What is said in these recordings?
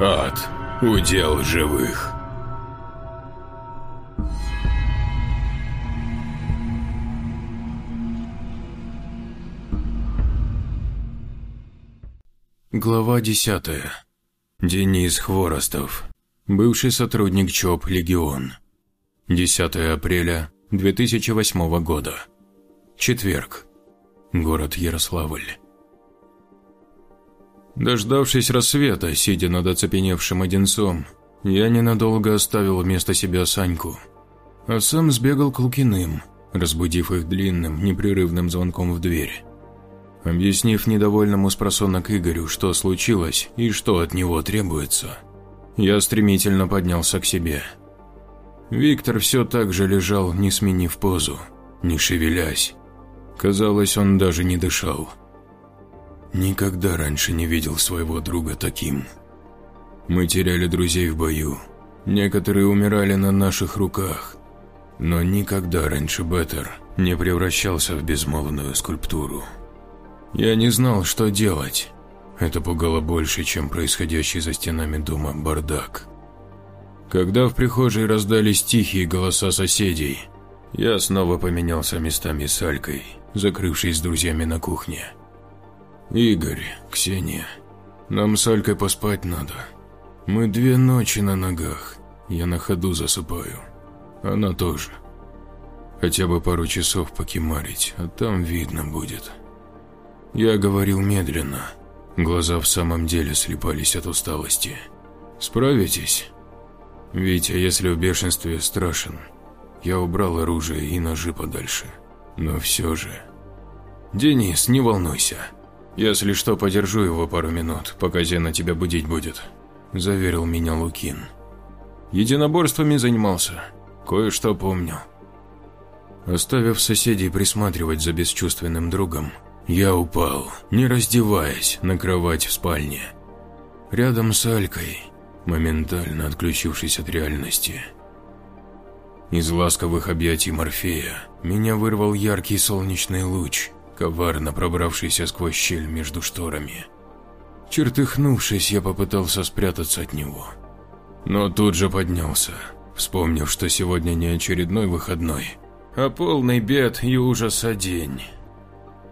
Ад – удел живых. Глава 10. Денис Хворостов. Бывший сотрудник ЧОП «Легион». 10 апреля 2008 года. Четверг. Город Ярославль. Дождавшись рассвета, сидя над оцепеневшим Одинцом, я ненадолго оставил вместо себя Саньку, а сам сбегал к Лукиным, разбудив их длинным, непрерывным звонком в дверь. Объяснив недовольному спросонок Игорю, что случилось и что от него требуется, я стремительно поднялся к себе. Виктор все так же лежал, не сменив позу, не шевелясь. Казалось, он даже не дышал. Никогда раньше не видел своего друга таким. Мы теряли друзей в бою. Некоторые умирали на наших руках. Но никогда раньше Беттер не превращался в безмолвную скульптуру. Я не знал, что делать. Это пугало больше, чем происходящий за стенами дома бардак. Когда в прихожей раздались тихие голоса соседей, я снова поменялся местами с Алькой, закрывшись с друзьями на кухне. «Игорь, Ксения, нам с Алькой поспать надо. Мы две ночи на ногах, я на ходу засыпаю. Она тоже. Хотя бы пару часов покемарить, а там видно будет». Я говорил медленно. Глаза в самом деле слепались от усталости. «Справитесь?» «Витя, если в бешенстве, страшен. Я убрал оружие и ножи подальше. Но все же...» «Денис, не волнуйся. Если что, подержу его пару минут, пока Зена тебя будить будет», – заверил меня Лукин. «Единоборствами занимался. Кое-что помню». Оставив соседей присматривать за бесчувственным другом, я упал, не раздеваясь, на кровать в спальне. Рядом с Алькой, моментально отключившись от реальности. Из ласковых объятий Морфея меня вырвал яркий солнечный луч, коварно пробравшийся сквозь щель между шторами. Чертыхнувшись, я попытался спрятаться от него. Но тут же поднялся, вспомнив, что сегодня не очередной выходной, а полный бед и ужаса день.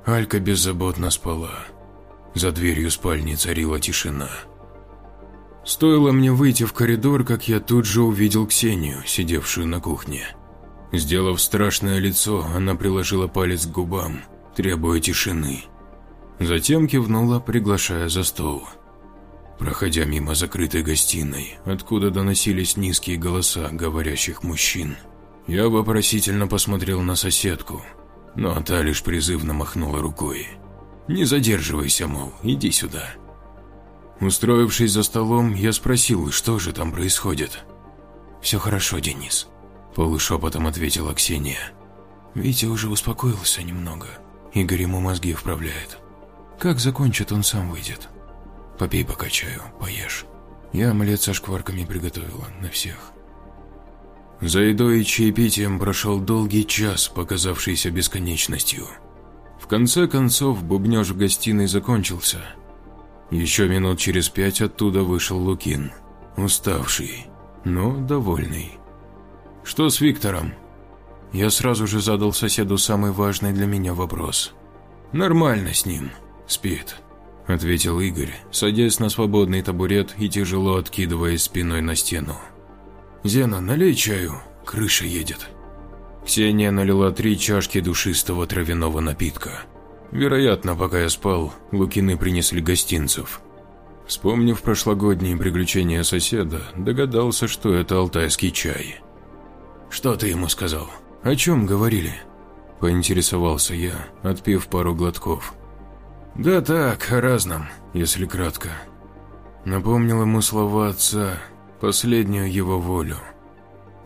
Алька беззаботно спала. За дверью спальни царила тишина. Стоило мне выйти в коридор, как я тут же увидел Ксению, сидевшую на кухне. Сделав страшное лицо, она приложила палец к губам, требуя тишины. Затем кивнула, приглашая за стол. Проходя мимо закрытой гостиной, откуда доносились низкие голоса говорящих мужчин, я вопросительно посмотрел на соседку, но та лишь призывно махнула рукой. «Не задерживайся, мол, иди сюда». Устроившись за столом, я спросил, что же там происходит. «Все хорошо, Денис», – полушепотом ответила Ксения. «Витя уже успокоился немного. Игорь ему мозги вправляет. Как закончит, он сам выйдет. Попей пока чаю, поешь. Я омлет со шкварками приготовила на всех. За едой и чаепитием прошел долгий час, показавшийся бесконечностью. В конце концов, бубнеж в гостиной закончился. Еще минут через пять оттуда вышел Лукин, уставший, но довольный. «Что с Виктором?» Я сразу же задал соседу самый важный для меня вопрос. «Нормально с ним, спит», – ответил Игорь, садясь на свободный табурет и тяжело откидываясь спиной на стену. «Зена, налей чаю, крыша едет». Ксения налила три чашки душистого травяного напитка. Вероятно, пока я спал, Лукины принесли гостинцев. Вспомнив прошлогодние приключения соседа, догадался, что это алтайский чай. «Что ты ему сказал? О чем говорили?» – поинтересовался я, отпив пару глотков. «Да так, о разном, если кратко». Напомнил ему слова отца, последнюю его волю.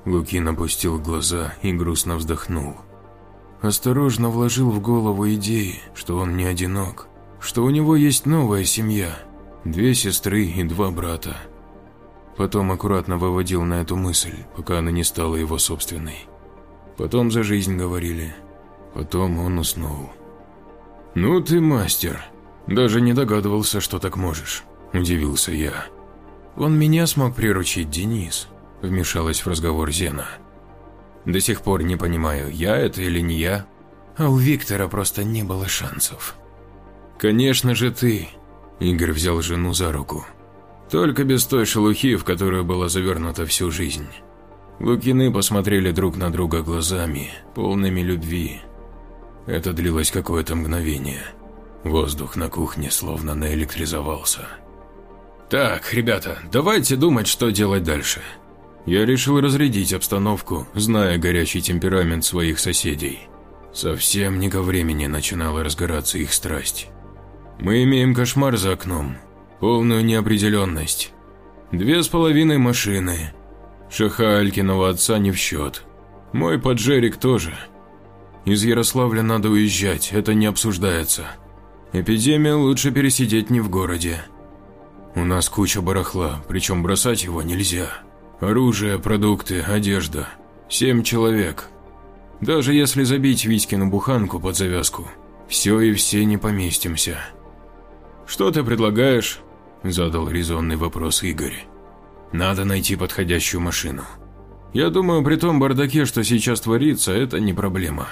Лукин опустил глаза и грустно вздохнул. Осторожно вложил в голову идеи, что он не одинок, что у него есть новая семья, две сестры и два брата. Потом аккуратно выводил на эту мысль, пока она не стала его собственной. Потом за жизнь говорили. Потом он уснул. «Ну ты мастер. Даже не догадывался, что так можешь», – удивился я. Он меня смог приручить, Денис, вмешалась в разговор Зена. До сих пор не понимаю, я это или не я, а у Виктора просто не было шансов. Конечно же ты, Игорь взял жену за руку. Только без той шелухи, в которую была завернута всю жизнь. Лукины посмотрели друг на друга глазами, полными любви. Это длилось какое-то мгновение. Воздух на кухне словно наэлектризовался. «Так, ребята, давайте думать, что делать дальше». Я решил разрядить обстановку, зная горячий темперамент своих соседей. Совсем не ко времени начинала разгораться их страсть. Мы имеем кошмар за окном, полную неопределенность. Две с половиной машины. Шаха Алькиного отца не в счет. Мой поджерик тоже. Из Ярославля надо уезжать, это не обсуждается. Эпидемия лучше пересидеть не в городе. У нас куча барахла, причем бросать его нельзя. Оружие, продукты, одежда. Семь человек. Даже если забить Витькину буханку под завязку, все и все не поместимся. «Что ты предлагаешь?» – задал резонный вопрос Игорь. «Надо найти подходящую машину. Я думаю, при том бардаке, что сейчас творится, это не проблема.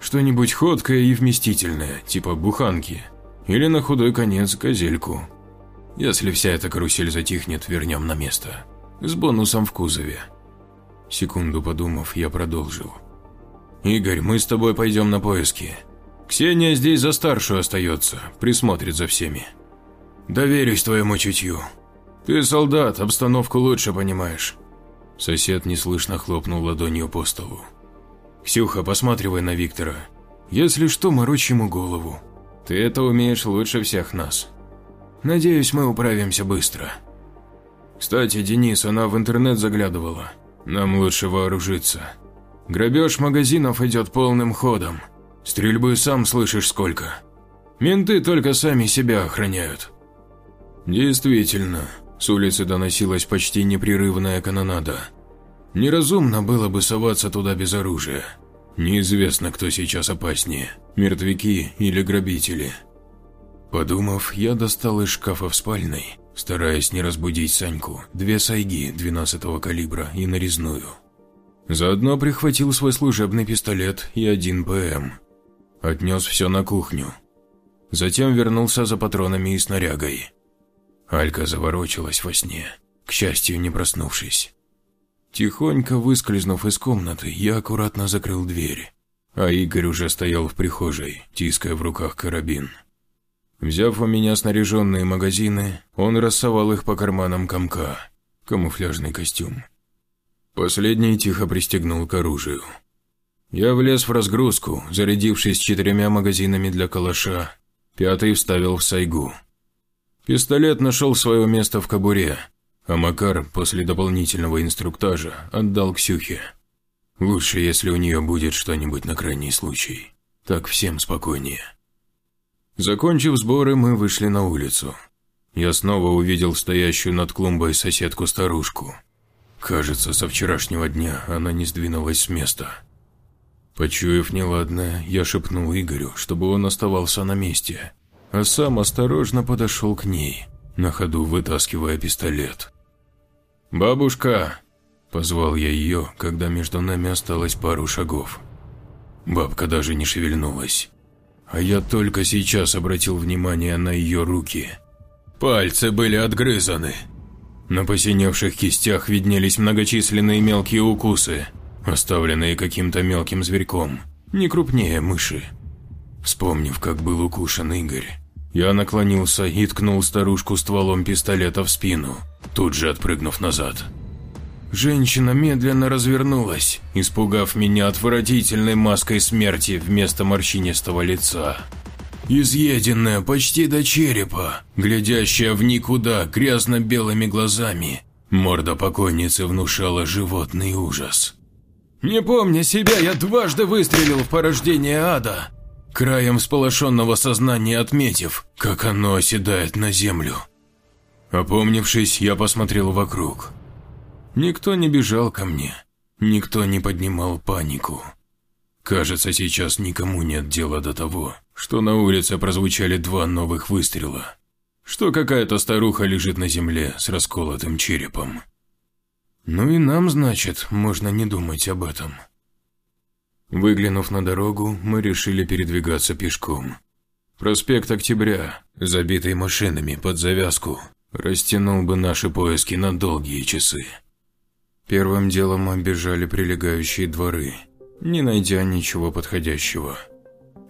Что-нибудь ходкое и вместительное, типа буханки. Или на худой конец газельку. Если вся эта карусель затихнет, вернем на место. С бонусом в кузове. Секунду подумав, я продолжил. «Игорь, мы с тобой пойдем на поиски. Ксения здесь за старшую остается, присмотрит за всеми. Доверюсь твоему чутью. Ты солдат, обстановку лучше понимаешь». Сосед неслышно хлопнул ладонью по столу. «Ксюха, посматривай на Виктора. Если что, морочь ему голову. Ты это умеешь лучше всех нас. Надеюсь, мы управимся быстро. Кстати, Денис, она в интернет заглядывала. Нам лучше вооружиться. Грабеж магазинов идет полным ходом. Стрельбы сам слышишь сколько. Менты только сами себя охраняют. Действительно, с улицы доносилась почти непрерывная канонада. Неразумно было бы соваться туда без оружия. Неизвестно, кто сейчас опаснее – мертвяки или грабители. Подумав, я достал из шкафа в спальной, стараясь не разбудить Саньку, две сайги 12-го калибра и нарезную. Заодно прихватил свой служебный пистолет и один ПМ. Отнес все на кухню. Затем вернулся за патронами и снарягой. Алька заворочилась во сне, к счастью, не проснувшись. Тихонько выскользнув из комнаты, я аккуратно закрыл дверь, а Игорь уже стоял в прихожей, тиская в руках карабин. Взяв у меня снаряженные магазины, он рассовал их по карманам комка, камуфляжный костюм. Последний тихо пристегнул к оружию. Я влез в разгрузку, зарядившись четырьмя магазинами для калаша, пятый вставил в сайгу. Пистолет нашел свое место в кобуре, а Макар после дополнительного инструктажа отдал Ксюхе. Лучше, если у нее будет что-нибудь на крайний случай. Так всем спокойнее. Закончив сборы, мы вышли на улицу. Я снова увидел стоящую над клумбой соседку-старушку. Кажется, со вчерашнего дня она не сдвинулась с места. Почуяв неладное, я шепнул Игорю, чтобы он оставался на месте, а сам осторожно подошел к ней, на ходу вытаскивая пистолет. «Бабушка!» – позвал я ее, когда между нами осталось пару шагов. Бабка даже не шевельнулась. А я только сейчас обратил внимание на ее руки. Пальцы были отгрызаны. На посиневших кистях виднелись многочисленные мелкие укусы, оставленные каким-то мелким зверьком, не крупнее мыши. Вспомнив, как был укушен Игорь, я наклонился и ткнул старушку стволом пистолета в спину, тут же отпрыгнув назад. Женщина медленно развернулась, испугав меня отвратительной маской смерти вместо морщинистого лица. Изъеденная почти до черепа, глядящая в никуда грязно-белыми глазами, морда покойницы внушала животный ужас. Не помня себя, я дважды выстрелил в порождение ада, краем сполошенного сознания отметив, как оно оседает на землю. Опомнившись, я посмотрел вокруг. Никто не бежал ко мне, никто не поднимал панику. Кажется, сейчас никому нет дела до того, что на улице прозвучали два новых выстрела. что какая-то старуха лежит на земле с расколотым черепом. Ну и нам, значит, можно не думать об этом. Выглянув на дорогу, мы решили передвигаться пешком. Проспект Октября, забитый машинами под завязку, растянул бы наши поиски на долгие часы. Первым делом оббежали прилегающие дворы, не найдя ничего подходящего.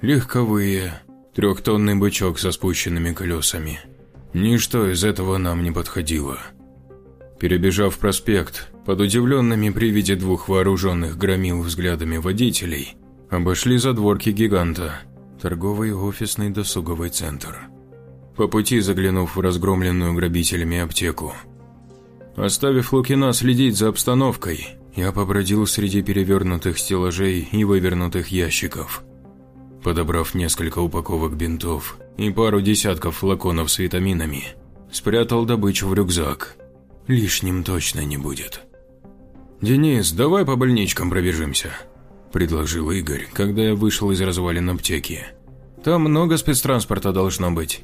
Легковые, трехтонный бычок со спущенными колесами – Ничто из этого нам не подходило. Перебежав проспект, под удивленными при виде двух вооруженных громил взглядами водителей, обошли задворки гиганта, торговый офисный досуговый центр. По пути заглянув в разгромленную грабителями аптеку. Оставив Лукина следить за обстановкой, я побродил среди перевернутых стеллажей и вывернутых ящиков. Подобрав несколько упаковок бинтов, и пару десятков флаконов с витаминами. Спрятал добычу в рюкзак. Лишним точно не будет. «Денис, давай по больничкам пробежимся», – предложил Игорь, когда я вышел из развалин аптеки. «Там много спецтранспорта должно быть».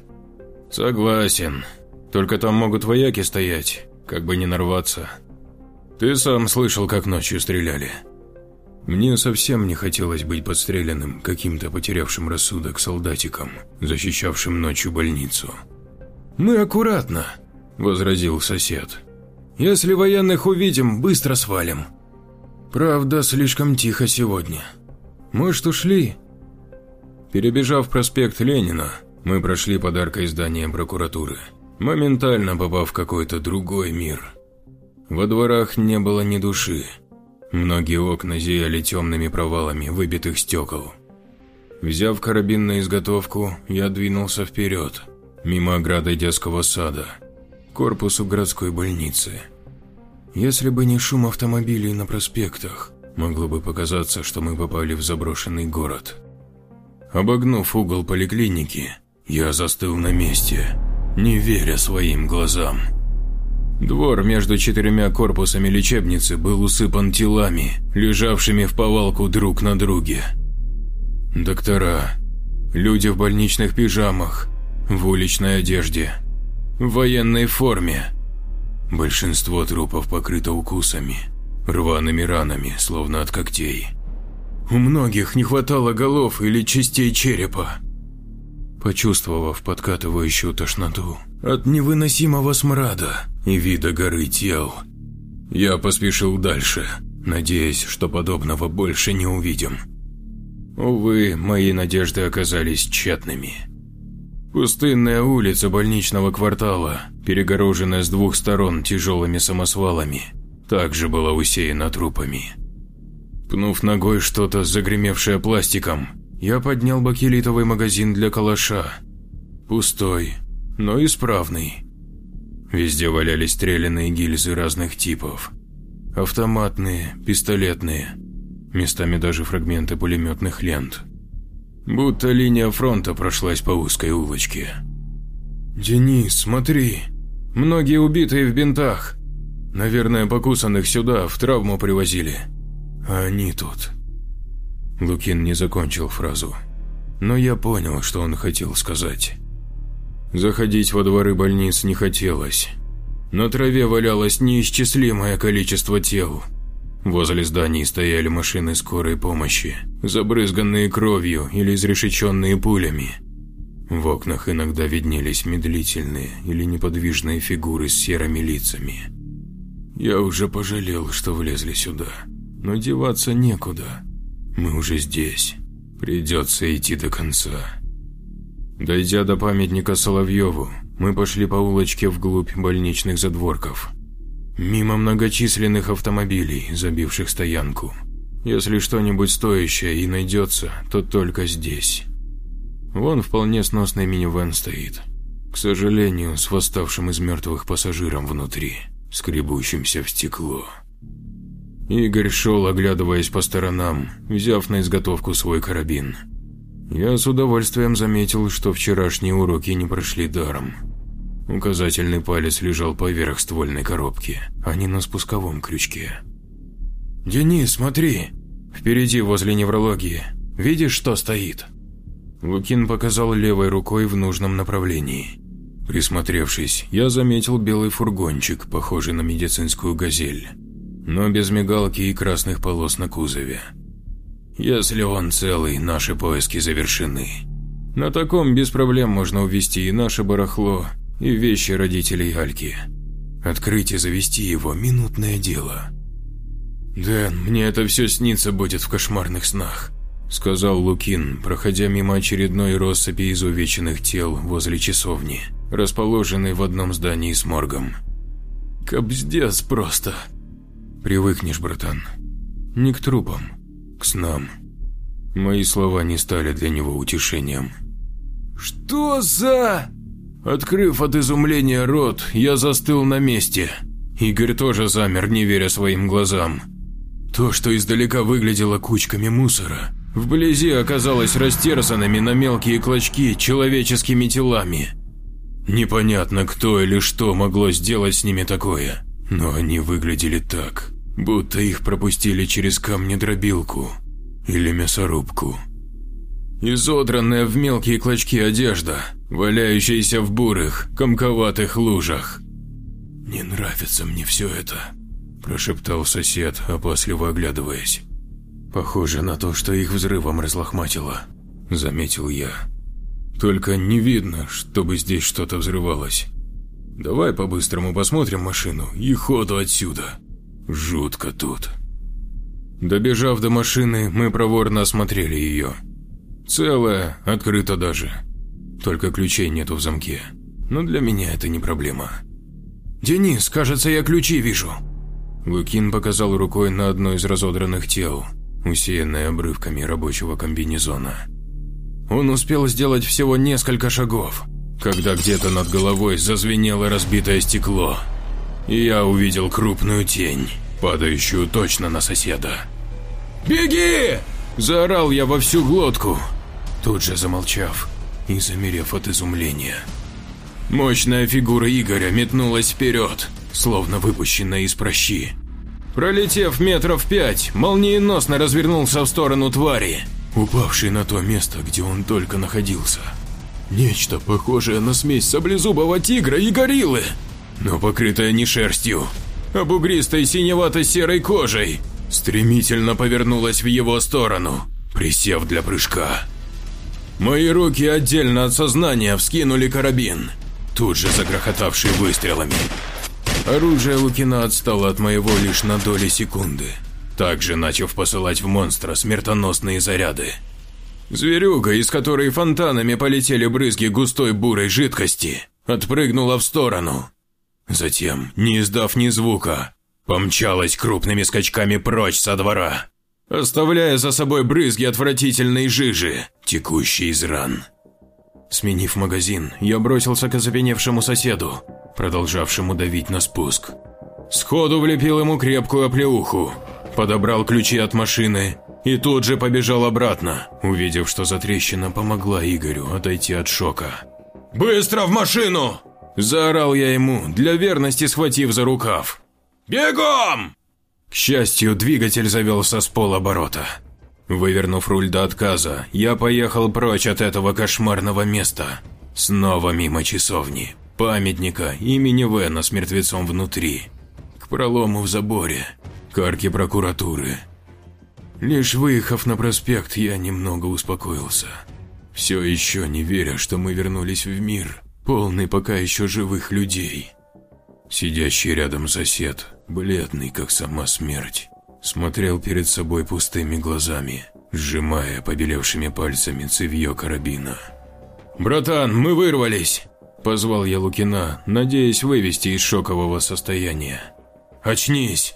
«Согласен. Только там могут вояки стоять, как бы не нарваться. Ты сам слышал, как ночью стреляли». Мне совсем не хотелось быть подстреленным каким-то потерявшим рассудок солдатиком, защищавшим ночью больницу. «Мы аккуратно», – возразил сосед. «Если военных увидим, быстро свалим». «Правда, слишком тихо сегодня. Может, ушли?» Перебежав проспект Ленина, мы прошли подаркой здания прокуратуры, моментально попав в какой-то другой мир. Во дворах не было ни души, Многие окна зияли темными провалами выбитых стекол. Взяв карабин на изготовку, я двинулся вперед, мимо ограды детского сада, корпусу городской больницы. Если бы не шум автомобилей на проспектах, могло бы показаться, что мы попали в заброшенный город. Обогнув угол поликлиники, я застыл на месте, не веря своим глазам. Двор между четырьмя корпусами лечебницы был усыпан телами, лежавшими в повалку друг на друге. Доктора, люди в больничных пижамах, в уличной одежде, в военной форме. Большинство трупов покрыто укусами, рваными ранами, словно от когтей. У многих не хватало голов или частей черепа. Почувствовав подкатывающую тошноту от невыносимого смрада, и вида горы тел. Я поспешил дальше, надеясь, что подобного больше не увидим. Увы, мои надежды оказались тщетными. Пустынная улица больничного квартала, перегороженная с двух сторон тяжелыми самосвалами, также была усеяна трупами. Пнув ногой что-то, загремевшее пластиком, я поднял бакелитовый магазин для калаша. Пустой, но исправный. Везде валялись стрелянные гильзы разных типов. Автоматные, пистолетные, местами даже фрагменты пулеметных лент. Будто линия фронта прошлась по узкой улочке. «Денис, смотри, многие убитые в бинтах. Наверное, покусанных сюда, в травму привозили. А они тут...» Лукин не закончил фразу, но я понял, что он хотел сказать. Заходить во дворы больниц не хотелось. На траве валялось неисчислимое количество тел. Возле зданий стояли машины скорой помощи, забрызганные кровью или изрешеченные пулями. В окнах иногда виднелись медлительные или неподвижные фигуры с серыми лицами. Я уже пожалел, что влезли сюда, но деваться некуда. Мы уже здесь. Придется идти до конца. Дойдя до памятника Соловьеву, мы пошли по улочке вглубь больничных задворков. Мимо многочисленных автомобилей, забивших стоянку. Если что-нибудь стоящее и найдется, то только здесь. Вон вполне сносный минивэн стоит. К сожалению, с восставшим из мертвых пассажиром внутри, скребущимся в стекло. Игорь шел, оглядываясь по сторонам, взяв на изготовку свой карабин. Я с удовольствием заметил, что вчерашние уроки не прошли даром. Указательный палец лежал поверх ствольной коробки, а не на спусковом крючке. «Денис, смотри! Впереди, возле неврологии. Видишь, что стоит?» Лукин показал левой рукой в нужном направлении. Присмотревшись, я заметил белый фургончик, похожий на медицинскую «Газель», но без мигалки и красных полос на кузове. Если он целый, наши поиски завершены. На таком без проблем можно увезти и наше барахло, и вещи родителей Альки. Открыть и завести его – минутное дело. «Дэн, мне это все снится будет в кошмарных снах», – сказал Лукин, проходя мимо очередной россыпи изувеченных тел возле часовни, расположенной в одном здании с моргом. «Кобздец просто». «Привыкнешь, братан. Не к трупам, к снам». Мои слова не стали для него утешением. «Что за...» Открыв от изумления рот, я застыл на месте. Игорь тоже замер, не веря своим глазам. То, что издалека выглядело кучками мусора, вблизи оказалось растерзанными на мелкие клочки человеческими телами. Непонятно, кто или что могло сделать с ними такое, но они выглядели так, будто их пропустили через камнедробилку или мясорубку. Изодранная в мелкие клочки одежда, валяющаяся в бурых, комковатых лужах. «Не нравится мне все это», – прошептал сосед, опасливо оглядываясь. «Похоже на то, что их взрывом разлохматило», – заметил я. «Только не видно, чтобы здесь что-то взрывалось. Давай по-быстрому посмотрим машину и ходу отсюда. Жутко тут». Добежав до машины, мы проворно осмотрели ее. Целая, открыта даже. Только ключей нету в замке. Но для меня это не проблема. «Денис, кажется, я ключи вижу». Лукин показал рукой на одно из разодранных тел, усеянное обрывками рабочего комбинезона. Он успел сделать всего несколько шагов, когда где-то над головой зазвенело разбитое стекло, и я увидел крупную тень, падающую точно на соседа. «Беги!» – заорал я во всю глотку, тут же замолчав и замерев от изумления. Мощная фигура Игоря метнулась вперед, словно выпущенная из прощи. Пролетев метров пять, молниеносно развернулся в сторону твари, упавшей на то место, где он только находился. Нечто похожее на смесь саблезубого тигра и гориллы, но покрытое не шерстью, а бугристой синевато-серой кожей, стремительно повернулось в его сторону, присев для прыжка. Мои руки отдельно от сознания вскинули карабин, тут же загрохотавший выстрелами. Оружие Лукина отстало от моего лишь на доли секунды, также начав посылать в монстра смертоносные заряды. Зверюга, из которой фонтанами полетели брызги густой бурой жидкости, отпрыгнула в сторону. Затем, не издав ни звука, помчалась крупными скачками прочь со двора оставляя за собой брызги отвратительной жижи, текущей из ран. Сменив магазин, я бросился к озапеневшему соседу, продолжавшему давить на спуск. Сходу влепил ему крепкую оплеуху, подобрал ключи от машины и тут же побежал обратно, увидев, что затрещина помогла Игорю отойти от шока. «Быстро в машину!» – заорал я ему, для верности схватив за рукав. «Бегом!» К счастью, двигатель завелся с полоборота. Вывернув руль до отказа, я поехал прочь от этого кошмарного места. Снова мимо часовни, памятника имени Вена с мертвецом внутри. К пролому в заборе, к арке прокуратуры. Лишь выехав на проспект, я немного успокоился. Все еще не веря, что мы вернулись в мир, полный пока еще живых людей. Сидящий рядом сосед, бледный, как сама смерть, смотрел перед собой пустыми глазами, сжимая побелевшими пальцами цевье карабина. «Братан, мы вырвались!» – позвал я Лукина, надеясь вывести из шокового состояния. «Очнись!»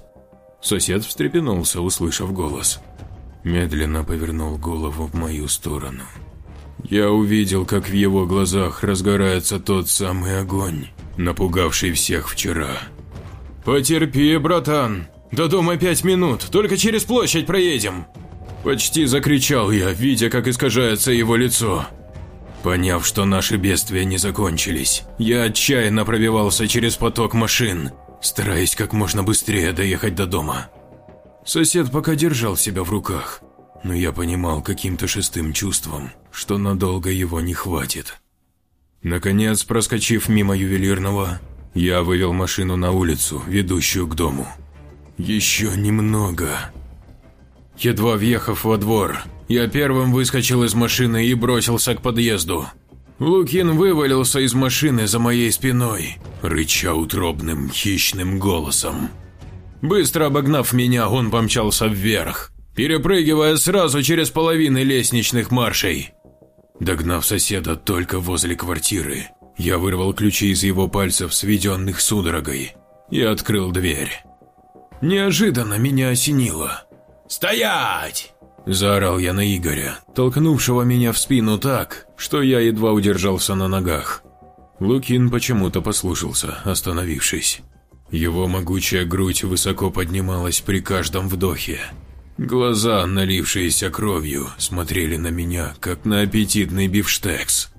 Сосед встрепенулся, услышав голос. Медленно повернул голову в мою сторону. Я увидел, как в его глазах разгорается тот самый огонь, напугавший всех вчера. «Потерпи, братан. До дома пять минут, только через площадь проедем!» Почти закричал я, видя, как искажается его лицо. Поняв, что наши бедствия не закончились, я отчаянно пробивался через поток машин, стараясь как можно быстрее доехать до дома. Сосед пока держал себя в руках, но я понимал каким-то шестым чувством, что надолго его не хватит. Наконец, проскочив мимо ювелирного, я вывел машину на улицу, ведущую к дому. Еще немного. Едва въехав во двор, я первым выскочил из машины и бросился к подъезду. Лукин вывалился из машины за моей спиной, рыча утробным, хищным голосом. Быстро обогнав меня, он помчался вверх, перепрыгивая сразу через половины лестничных маршей. Догнав соседа только возле квартиры, я вырвал ключи из его пальцев, сведенных судорогой, и открыл дверь. Неожиданно меня осенило. «Стоять!» – заорал я на Игоря, толкнувшего меня в спину так, что я едва удержался на ногах. Лукин почему-то послушался, остановившись. Его могучая грудь высоко поднималась при каждом вдохе. Глаза, налившиеся кровью, смотрели на меня, как на аппетитный бифштекс.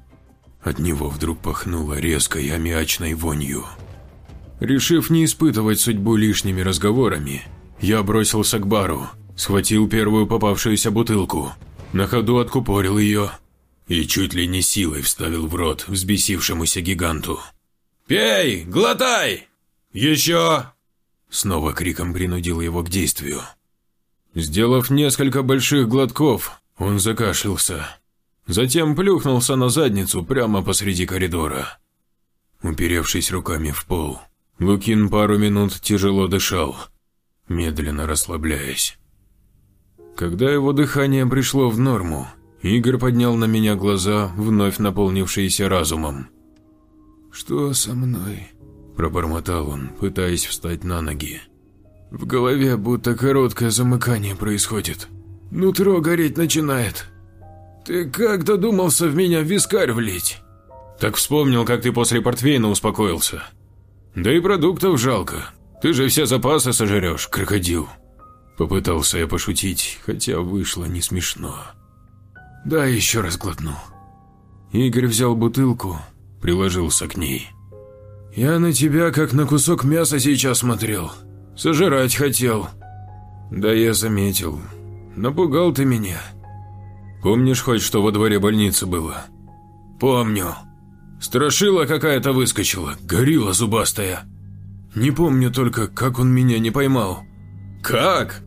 От него вдруг пахнуло резкой аммиачной вонью. Решив не испытывать судьбу лишними разговорами, я бросился к бару, схватил первую попавшуюся бутылку, на ходу откупорил ее и чуть ли не силой вставил в рот взбесившемуся гиганту. «Пей! Глотай! Еще!» Снова криком принудил его к действию. Сделав несколько больших глотков, он закашлялся. Затем плюхнулся на задницу прямо посреди коридора. Уперевшись руками в пол, Лукин пару минут тяжело дышал, медленно расслабляясь. Когда его дыхание пришло в норму, Игорь поднял на меня глаза, вновь наполнившиеся разумом. «Что со мной?» – пробормотал он, пытаясь встать на ноги. В голове будто короткое замыкание происходит. Нутро гореть начинает. Ты как додумался в меня вискарь влить? Так вспомнил, как ты после портвейна успокоился. Да и продуктов жалко. Ты же все запасы сожрешь, крокодил. Попытался я пошутить, хотя вышло не смешно. Да, еще раз глотну. Игорь взял бутылку, приложился к ней. Я на тебя как на кусок мяса сейчас смотрел. Сожрать хотел. Да я заметил. Напугал ты меня. Помнишь хоть, что во дворе больницы было? Помню. Страшила какая-то выскочила, горила зубастая. Не помню только, как он меня не поймал. Как?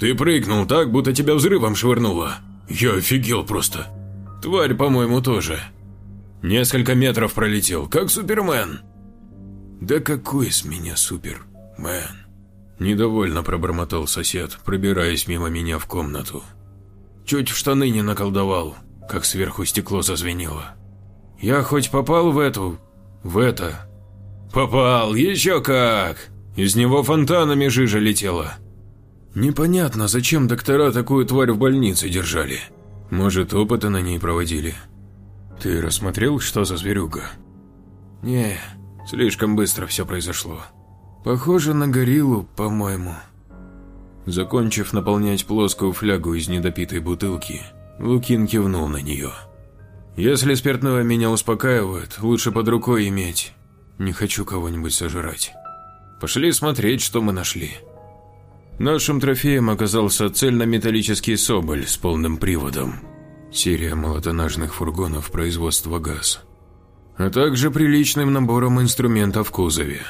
Ты прыгнул так, будто тебя взрывом швырнуло. Я офигел просто. Тварь, по-моему, тоже. Несколько метров пролетел, как Супермен. Да какой с меня Супермен? Недовольно пробормотал сосед, пробираясь мимо меня в комнату. Чуть в штаны не наколдовал, как сверху стекло зазвенело. Я хоть попал в эту... в это... Попал, еще как! Из него фонтанами жижа летела. Непонятно, зачем доктора такую тварь в больнице держали. Может, опыты на ней проводили. Ты рассмотрел, что за зверюга? Не, слишком быстро все произошло. Похоже на гориллу, по-моему. Закончив наполнять плоскую флягу из недопитой бутылки, Лукин кивнул на нее. «Если спиртное меня успокаивает, лучше под рукой иметь. Не хочу кого-нибудь сожрать. Пошли смотреть, что мы нашли». Нашим трофеем оказался цельнометаллический соболь с полным приводом. Серия молотонажных фургонов производства ГАЗ. А также приличным набором инструментов в кузове.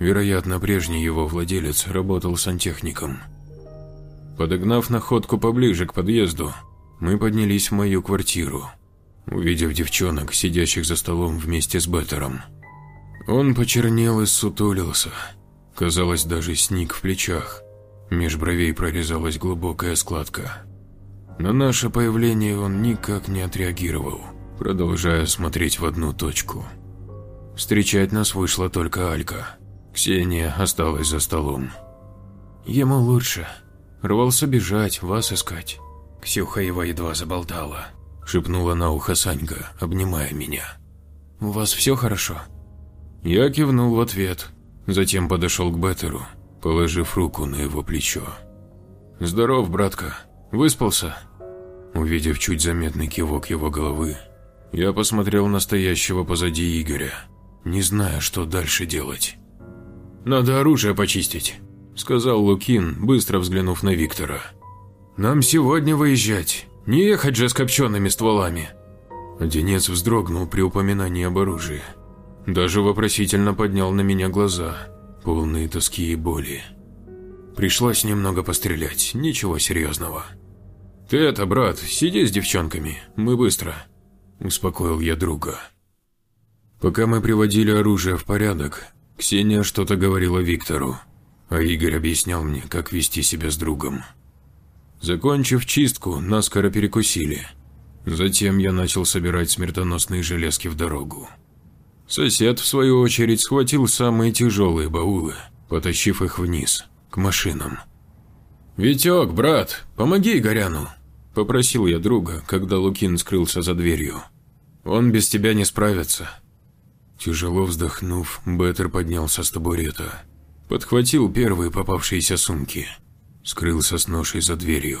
Вероятно, прежний его владелец работал сантехником. Подогнав находку поближе к подъезду, мы поднялись в мою квартиру, увидев девчонок, сидящих за столом вместе с Беттером. Он почернел и сутулился. Казалось, даже сник в плечах. Меж бровей прорезалась глубокая складка. На наше появление он никак не отреагировал, продолжая смотреть в одну точку. Встречать нас вышла только Алька. Ксения осталась за столом. Ему лучше. Рвался бежать, вас искать. Ксюха его едва заболтала. Шепнула на ухо Санька, обнимая меня. «У вас все хорошо?» Я кивнул в ответ, затем подошел к Беттеру, положив руку на его плечо. «Здоров, братка. Выспался?» Увидев чуть заметный кивок его головы, я посмотрел на стоящего позади Игоря, не зная, что дальше делать. «Надо оружие почистить», – сказал Лукин, быстро взглянув на Виктора. «Нам сегодня выезжать, не ехать же с копчеными стволами». Одинец вздрогнул при упоминании об оружии. Даже вопросительно поднял на меня глаза, полные тоски и боли. Пришлось немного пострелять, ничего серьезного. «Ты это, брат, сиди с девчонками, мы быстро», – успокоил я друга. Пока мы приводили оружие в порядок, Ксения что-то говорила Виктору, а Игорь объяснял мне, как вести себя с другом. Закончив чистку, наскоро перекусили. Затем я начал собирать смертоносные железки в дорогу. Сосед, в свою очередь, схватил самые тяжелые баулы, потащив их вниз, к машинам. «Витек, брат, помоги Игоряну!» – попросил я друга, когда Лукин скрылся за дверью. «Он без тебя не справится». Тяжело вздохнув, Беттер поднялся с табурета. Подхватил первые попавшиеся сумки. Скрылся с ношей за дверью.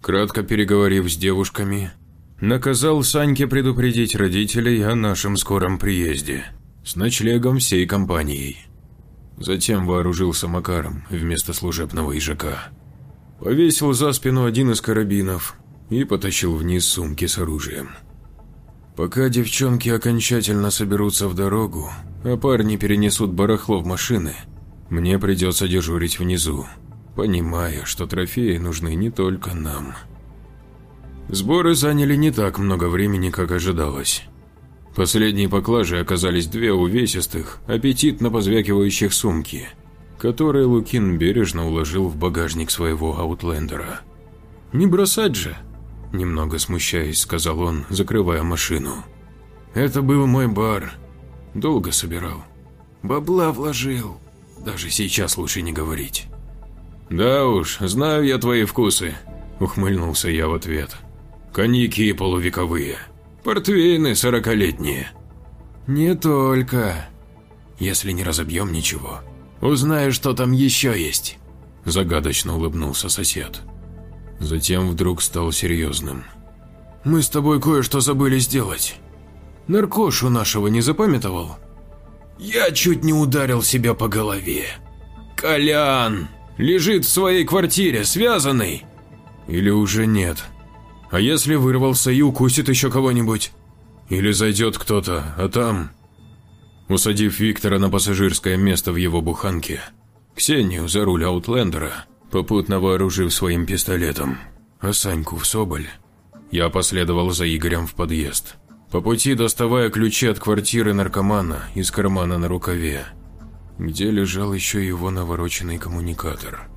Кратко переговорив с девушками, Наказал Саньке предупредить родителей о нашем скором приезде, с ночлегом всей компанией. Затем вооружился Макаром вместо служебного ежака. Повесил за спину один из карабинов и потащил вниз сумки с оружием. Пока девчонки окончательно соберутся в дорогу, а парни перенесут барахло в машины, мне придется дежурить внизу, понимая, что трофеи нужны не только нам. Сборы заняли не так много времени, как ожидалось. Последние поклажи оказались две увесистых, аппетитно позвякивающих сумки, которые Лукин бережно уложил в багажник своего аутлендера. «Не бросать же!» – немного смущаясь, сказал он, закрывая машину. «Это был мой бар. Долго собирал. Бабла вложил. Даже сейчас лучше не говорить». «Да уж, знаю я твои вкусы», – ухмыльнулся я в ответ. Коньяки полувековые. Портвейны сорокалетние. Не только. Если не разобьем ничего, узнаю, что там еще есть. Загадочно улыбнулся сосед. Затем вдруг стал серьезным. Мы с тобой кое-что забыли сделать. Наркошу нашего не запамятовал? Я чуть не ударил себя по голове. Колян! Лежит в своей квартире, связанный. Или уже нет? А если вырвался и укусит еще кого-нибудь? Или зайдет кто-то, а там... Усадив Виктора на пассажирское место в его буханке, Ксению за руль Аутлендера, попутно вооружив своим пистолетом, а Саньку в Соболь, я последовал за Игорем в подъезд, по пути доставая ключи от квартиры наркомана из кармана на рукаве, где лежал еще его навороченный коммуникатор.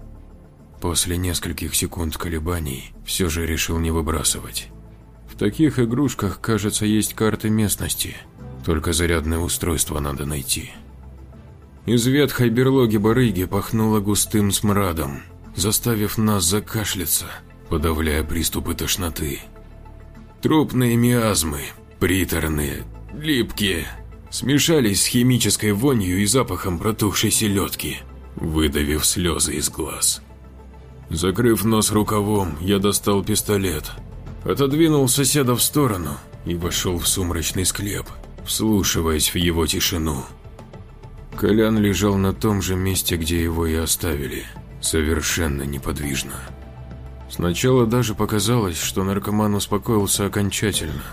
После нескольких секунд колебаний все же решил не выбрасывать. В таких игрушках, кажется, есть карты местности, только зарядное устройство надо найти. Из ветхой берлоги барыги пахнуло густым смрадом, заставив нас закашляться, подавляя приступы тошноты. Трупные миазмы, приторные, липкие, смешались с химической вонью и запахом протухшей селедки, выдавив слезы из глаз. Закрыв нос рукавом, я достал пистолет, отодвинул соседа в сторону и вошел в сумрачный склеп, вслушиваясь в его тишину. Колян лежал на том же месте, где его и оставили, совершенно неподвижно. Сначала даже показалось, что наркоман успокоился окончательно.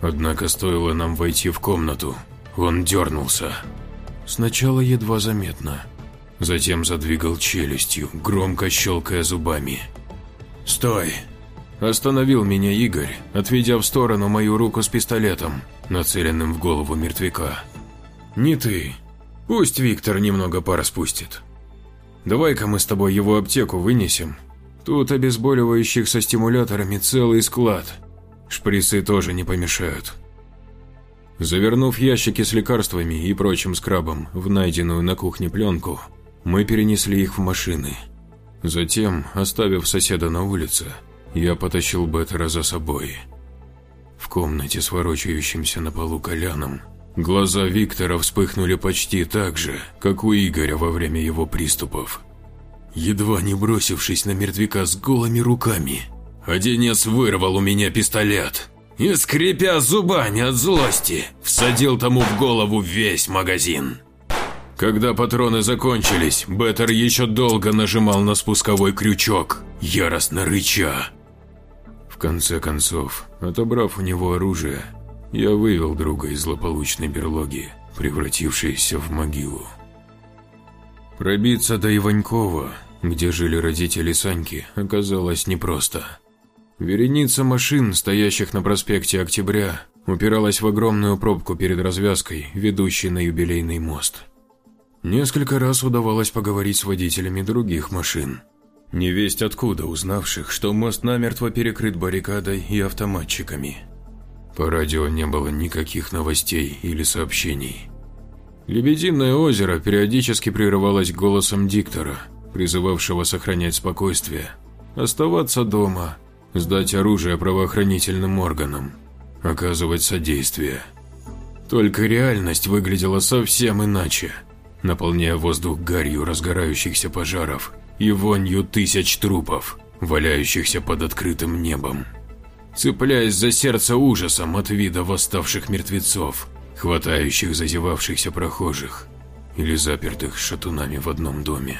Однако стоило нам войти в комнату, он дернулся. Сначала едва заметно, Затем задвигал челюстью, громко щелкая зубами. «Стой!» Остановил меня Игорь, отведя в сторону мою руку с пистолетом, нацеленным в голову мертвяка. «Не ты. Пусть Виктор немного пара спустит. Давай-ка мы с тобой его аптеку вынесем. Тут обезболивающих со стимуляторами целый склад. Шприцы тоже не помешают». Завернув ящики с лекарствами и прочим скрабом в найденную на кухне пленку, мы перенесли их в машины. Затем, оставив соседа на улице, я потащил Беттера за собой. В комнате с ворочающимся на полу коляном глаза Виктора вспыхнули почти так же, как у Игоря во время его приступов. Едва не бросившись на мертвяка с голыми руками, Одинец вырвал у меня пистолет и, скрипя зубами от злости, всадил тому в голову весь магазин. Когда патроны закончились, Беттер еще долго нажимал на спусковой крючок, яростно рыча. В конце концов, отобрав у него оружие, я вывел друга из злополучной берлоги, превратившейся в могилу. Пробиться до Иванькова, где жили родители Саньки, оказалось непросто. Вереница машин, стоящих на проспекте Октября, упиралась в огромную пробку перед развязкой, ведущей на юбилейный мост. Несколько раз удавалось поговорить с водителями других машин, невесть откуда узнавших, что мост намертво перекрыт баррикадой и автоматчиками. По радио не было никаких новостей или сообщений. Лебединое озеро периодически прерывалось голосом диктора, призывавшего сохранять спокойствие, оставаться дома – сдать оружие правоохранительным органам, оказывать содействие. Только реальность выглядела совсем иначе, наполняя воздух гарью разгорающихся пожаров и вонью тысяч трупов, валяющихся под открытым небом. Цепляясь за сердце ужасом от вида восставших мертвецов, хватающих зазевавшихся прохожих или запертых шатунами в одном доме.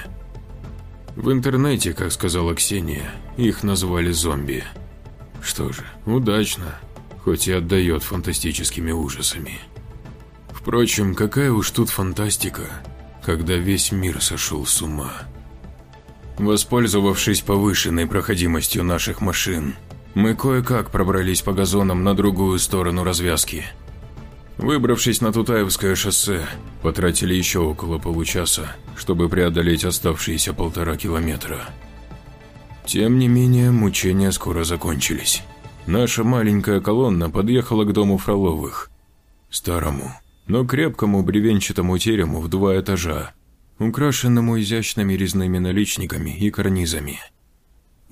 В интернете, как сказала Ксения, их назвали зомби. Что же, удачно, хоть и отдает фантастическими ужасами. Впрочем, какая уж тут фантастика, когда весь мир сошел с ума. Воспользовавшись повышенной проходимостью наших машин, мы кое-как пробрались по газонам на другую сторону развязки – Выбравшись на Тутаевское шоссе, потратили еще около получаса, чтобы преодолеть оставшиеся полтора километра. Тем не менее, мучения скоро закончились. Наша маленькая колонна подъехала к дому Фроловых. Старому, но крепкому бревенчатому терему в два этажа, украшенному изящными резными наличниками и карнизами.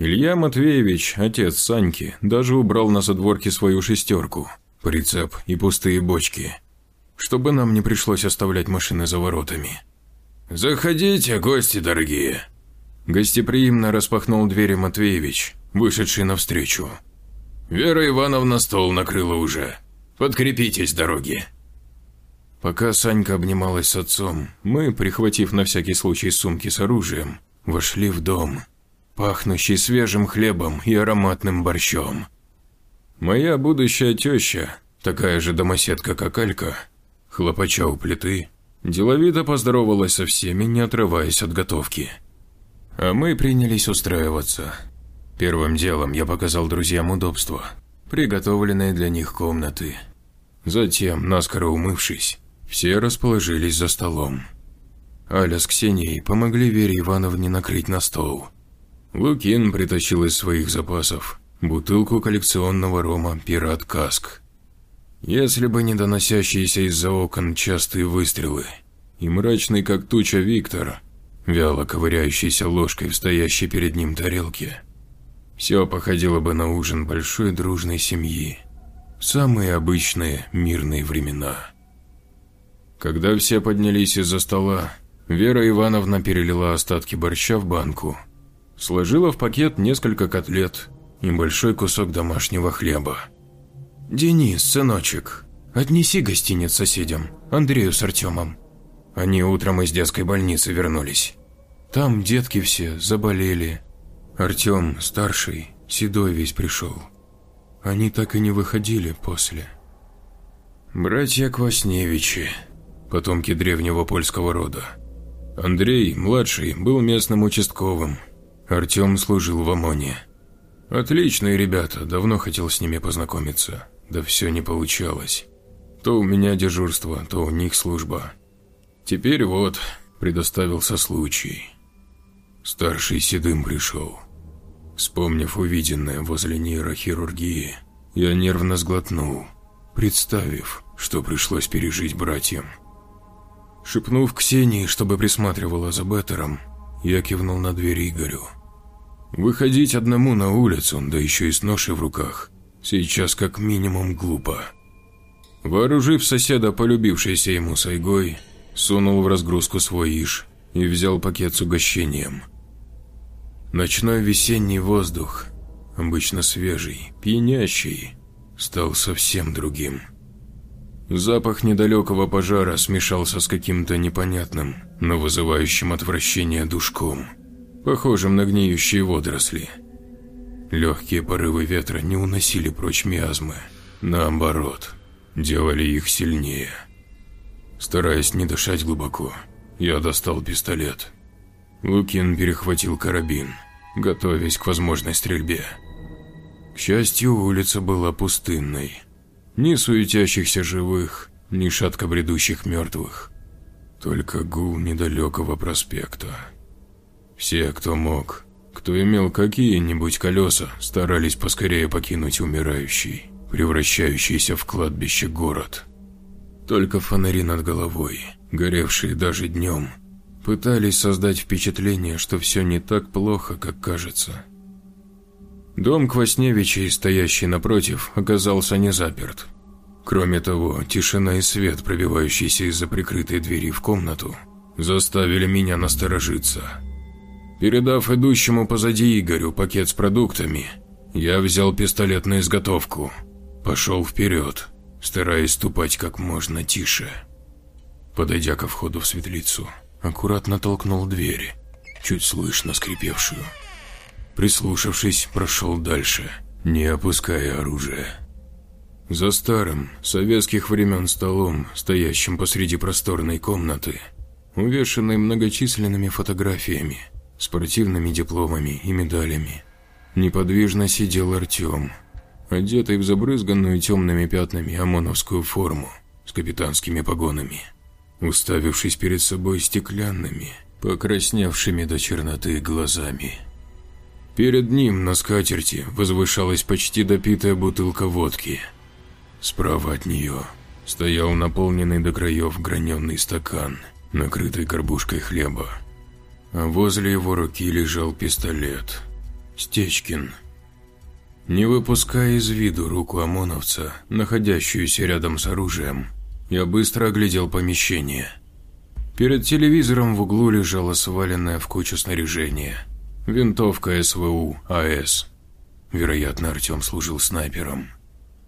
Илья Матвеевич, отец Саньки, даже убрал на задворке свою шестерку – прицеп и пустые бочки, чтобы нам не пришлось оставлять машины за воротами. «Заходите, гости дорогие!» Гостеприимно распахнул двери Матвеевич, вышедший навстречу. «Вера Ивановна стол накрыла уже. Подкрепитесь дороги!» Пока Санька обнималась с отцом, мы, прихватив на всякий случай сумки с оружием, вошли в дом, пахнущий свежим хлебом и ароматным борщом. Моя будущая теща, такая же домоседка, как Алька, хлопача у плиты, деловито поздоровалась со всеми, не отрываясь от готовки. А мы принялись устраиваться. Первым делом я показал друзьям удобства, приготовленные для них комнаты. Затем, наскоро умывшись, все расположились за столом. Аля с Ксенией помогли Вере Ивановне накрыть на стол. Лукин притащил из своих запасов бутылку коллекционного рома «Пират Каск». Если бы не доносящиеся из-за окон частые выстрелы и мрачный как туча Виктор, вяло ковыряющийся ложкой в стоящей перед ним тарелке, все походило бы на ужин большой дружной семьи самые обычные мирные времена. Когда все поднялись из-за стола, Вера Ивановна перелила остатки борща в банку, сложила в пакет несколько котлет и большой кусок домашнего хлеба. «Денис, сыночек, отнеси гостиниц соседям, Андрею с Артемом. Они утром из детской больницы вернулись. Там детки все заболели. Артем, старший, седой весь пришел. Они так и не выходили после». Братья Квасневичи, потомки древнего польского рода. Андрей, младший, был местным участковым. Артем служил в ОМОНе. Отличные ребята, давно хотел с ними познакомиться. Да все не получалось. То у меня дежурство, то у них служба. Теперь вот, предоставился случай. Старший седым пришел. Вспомнив увиденное возле нейрохирургии, я нервно сглотнул, представив, что пришлось пережить братьям. Шепнув Ксении, чтобы присматривала за Беттером, я кивнул на дверь Игорю. Выходить одному на улицу, да еще и с ношей в руках, сейчас как минимум глупо. Вооружив соседа, полюбившейся ему сайгой, сунул в разгрузку свой иш и взял пакет с угощением. Ночной весенний воздух, обычно свежий, пьянящий, стал совсем другим. Запах недалекого пожара смешался с каким-то непонятным, но вызывающим отвращение душком – похожим на гниющие водоросли. Легкие порывы ветра не уносили прочь миазмы, наоборот, делали их сильнее. Стараясь не дышать глубоко, я достал пистолет. Лукин перехватил карабин, готовясь к возможной стрельбе. К счастью, улица была пустынной. Ни суетящихся живых, ни шатко бредущих мертвых. Только гул недалекого проспекта. Все, кто мог, кто имел какие-нибудь колеса, старались поскорее покинуть умирающий, превращающийся в кладбище город. Только фонари над головой, горевшие даже днем, пытались создать впечатление, что все не так плохо, как кажется. Дом Квасневичей, стоящий напротив, оказался не заперт. Кроме того, тишина и свет, пробивающийся из-за прикрытой двери в комнату, заставили меня насторожиться. Передав идущему позади Игорю пакет с продуктами, я взял пистолет на изготовку, пошел вперед, стараясь ступать как можно тише. Подойдя ко входу в светлицу, аккуратно толкнул дверь, чуть слышно скрипевшую. Прислушавшись, прошел дальше, не опуская оружие. За старым, советских времен столом, стоящим посреди просторной комнаты, увешанной многочисленными фотографиями, спортивными дипломами и медалями, неподвижно сидел Артем, одетый в забрызганную темными пятнами ОМОНовскую форму с капитанскими погонами, уставившись перед собой стеклянными, покрасневшими до черноты глазами. Перед ним на скатерти возвышалась почти допитая бутылка водки. Справа от нее стоял наполненный до краев граненый стакан, накрытый горбушкой хлеба. А возле его руки лежал пистолет. Стечкин. Не выпуская из виду руку ОМОНовца, находящуюся рядом с оружием, я быстро оглядел помещение. Перед телевизором в углу лежало сваленное в кучу снаряжение – Винтовка СВУ АС. Вероятно, Артем служил снайпером.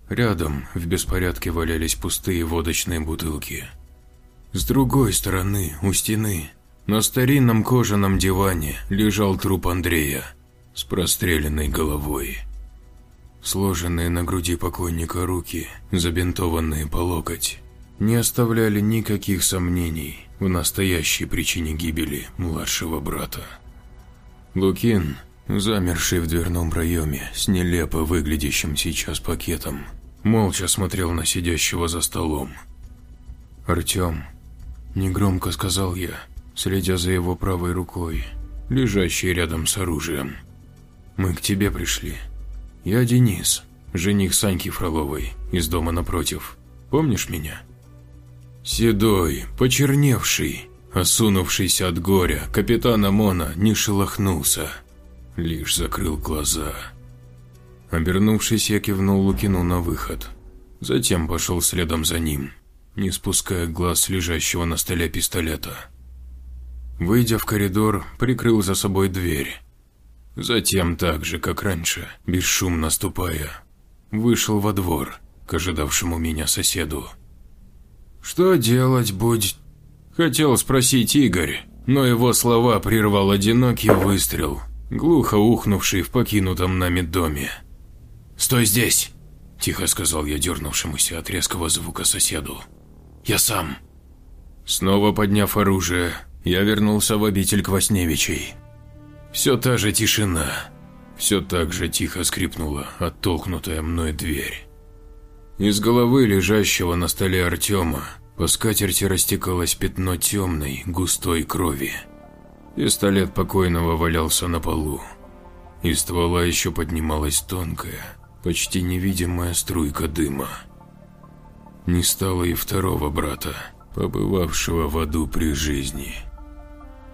Рядом в беспорядке валялись пустые водочные бутылки. С другой стороны, у стены, на старинном кожаном диване лежал труп Андрея с простреленной головой. Сложенные на груди покойника руки, забинтованные по локоть, не оставляли никаких сомнений в настоящей причине гибели младшего брата. Лукин, замерший в дверном проеме с нелепо выглядящим сейчас пакетом, молча смотрел на сидящего за столом. «Артем», – негромко сказал я, следя за его правой рукой, лежащей рядом с оружием. «Мы к тебе пришли. Я Денис, жених Саньки Фроловой, из дома напротив. Помнишь меня?» Седой, почерневший, Осунувшийся от горя, капитан ОМОНа не шелохнулся, лишь закрыл глаза. Обернувшись, я кивнул Лукину на выход. Затем пошел следом за ним, не спуская глаз лежащего на столе пистолета. Выйдя в коридор, прикрыл за собой дверь. Затем, так же, как раньше, бесшумно ступая, вышел во двор к ожидавшему меня соседу. «Что делать будь Хотел спросить Игорь, но его слова прервал одинокий выстрел, глухо ухнувший в покинутом нами доме. «Стой здесь!» – тихо сказал я дернувшемуся от резкого звука соседу. «Я сам!» Снова подняв оружие, я вернулся в обитель Квасневичей. Все та же тишина, все так же тихо скрипнула оттолкнутая мной дверь. Из головы лежащего на столе Артема по скатерти растекалось пятно темной, густой крови. Пистолет покойного валялся на полу. Из ствола еще поднималась тонкая, почти невидимая струйка дыма. Не стало и второго брата, побывавшего в аду при жизни.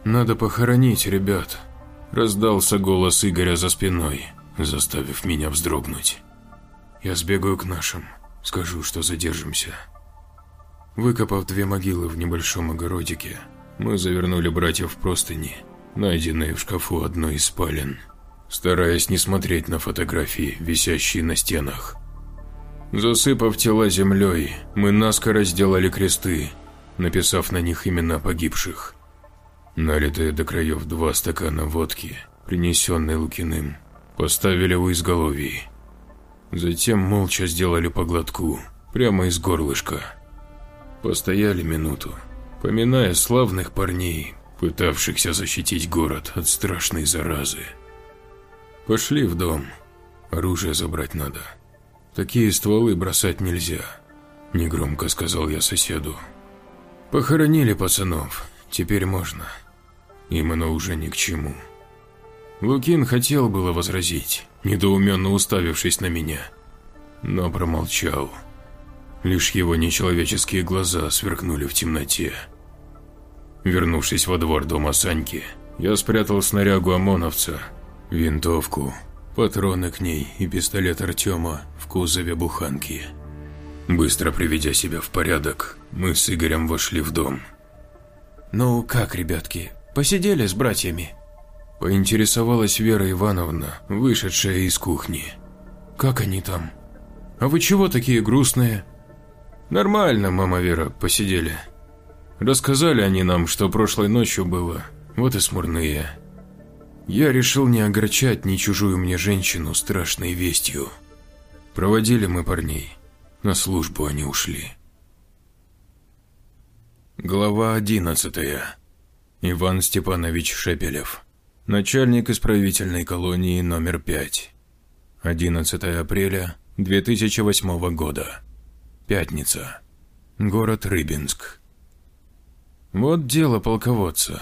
«Надо похоронить, ребят», – раздался голос Игоря за спиной, заставив меня вздрогнуть. «Я сбегаю к нашим, скажу, что задержимся». Выкопав две могилы в небольшом огородике, мы завернули братьев в простыни, найденные в шкафу одной из спален, стараясь не смотреть на фотографии, висящие на стенах. Засыпав тела землей, мы наскоро сделали кресты, написав на них имена погибших. Налитые до краев два стакана водки, принесенные Лукиным, Поставили у изголовья. Затем молча сделали по глотку, прямо из горлышка. Постояли минуту, поминая славных парней, пытавшихся защитить город от страшной заразы. Пошли в дом. Оружие забрать надо. Такие стволы бросать нельзя, негромко сказал я соседу. Похоронили пацанов, теперь можно. Им оно уже ни к чему. Лукин хотел было возразить, недоуменно уставившись на меня, но промолчал. Лишь его нечеловеческие глаза сверкнули в темноте. Вернувшись во двор дома Саньки, я спрятал снарягу ОМОНовца, винтовку, патроны к ней и пистолет Артема в кузове буханки. Быстро приведя себя в порядок, мы с Игорем вошли в дом. «Ну как, ребятки, посидели с братьями?» Поинтересовалась Вера Ивановна, вышедшая из кухни. «Как они там? А вы чего такие грустные?» «Нормально, мама Вера, посидели. Рассказали они нам, что прошлой ночью было, вот и смурные. Я решил не огорчать ни чужую мне женщину страшной вестью. Проводили мы парней, на службу они ушли». Глава одиннадцатая. Иван Степанович Шепелев Начальник исправительной колонии номер 5. 11 апреля 2008 года. Пятница. Город Рыбинск. Вот дело полководца.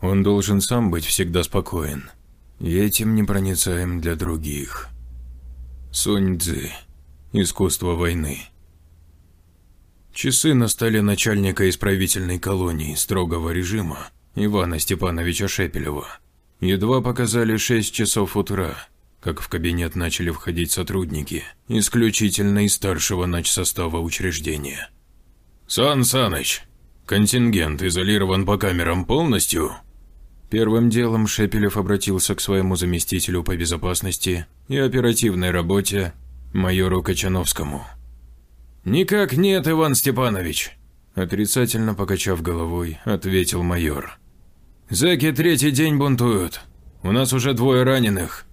Он должен сам быть всегда спокоен. И этим непроницаем для других. Сунь Цзы. Искусство войны. Часы на столе начальника исправительной колонии строгого режима Ивана Степановича Шепелева Едва показали 6 часов утра, как в кабинет начали входить сотрудники, исключительно из старшего начсостава учреждения. «Сан Саныч, контингент изолирован по камерам полностью?» Первым делом Шепелев обратился к своему заместителю по безопасности и оперативной работе, майору Кочановскому. «Никак нет, Иван Степанович», – отрицательно покачав головой, ответил майор. Зэки третий день бунтуют. У нас уже двое раненых.